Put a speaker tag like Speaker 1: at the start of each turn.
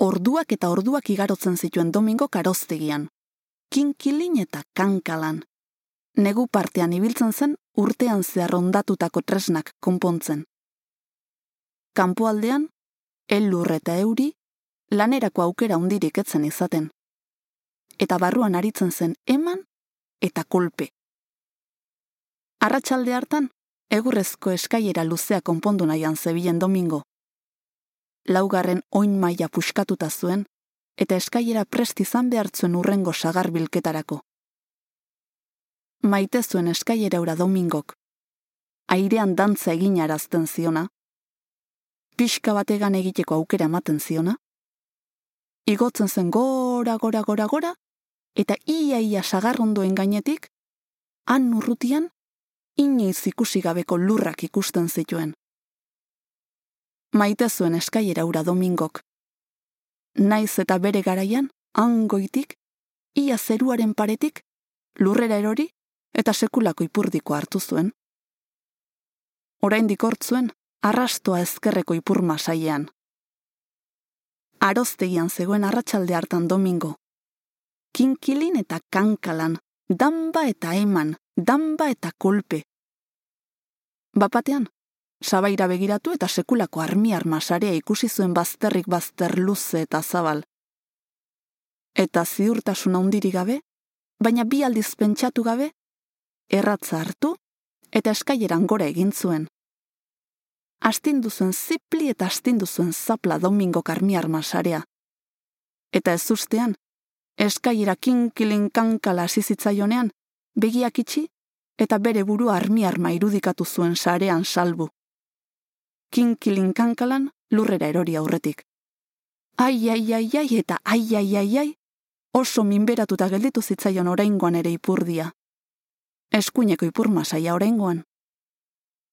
Speaker 1: orduak eta orduak igarotzen zituen domingo karoztegian. Kinkilin eta kankalan. Negu partean ibiltzen zen urtean zehar ondatutako tresnak konpontzen. Kanpoaldean, ellur eta euri, lanerako aukera hundirik etzen izaten. Eta barruan aritzen zen eman eta kolpe. Arratsalde hartan, egurrezko eskaiera luzea konpondu nahian zebilen domingo. Laugarren oin maila puskatuta zuen, eta eskaiera prest izan behartzuen urrengo sagar bilketarako. Maite zuen eskaiera ura domingok. Airean dantza egin arazten ziona. Pixka bategan egiteko aukera ematen ziona. Igotzen zen gora, gora, gora, gora, eta ia ia sagarrondoen gainetik, han urrutian inoiz ikusi gabeko lurrak ikusten zituen. Maite zuen eskaiera ura domingok. Naiz eta bere garaian, angoitik, ia zeruaren paretik, lurrera erori eta sekulako ipurdiko hartu zuen. Orain dikortzuen, arrastoa ezkerreko ipurma saiean. Aroztegian zegoen arratsalde hartan domingo. Kinkilin eta kankalan, damba eta eman, damba eta kolpe, Bapatean, sabaira begiratu eta sekulako armi armasarea ikusi zuen bazterrik bazter luze eta zabal. Eta ziurtasun handiri gabe, baina bi aldiz pentsatu gabe, erratza hartu eta eskaileran gora egin zuen. Astindu zuen zipli eta astindu zuen zapla domingo karmi armasarea. Eta ez ustean, eskailera kinkilin kankala zizitzaionean, begiak itxi eta bere buru armi arma irudikatu zuen sarean salbu. Kinkilin kankalan lurrera erori aurretik. Ai, ai, ai, ai, eta ai, ai, ai, ai, oso minberatuta gelditu zitzaion oraingoan ere ipurdia. Eskuineko ipurma saia oraingoan.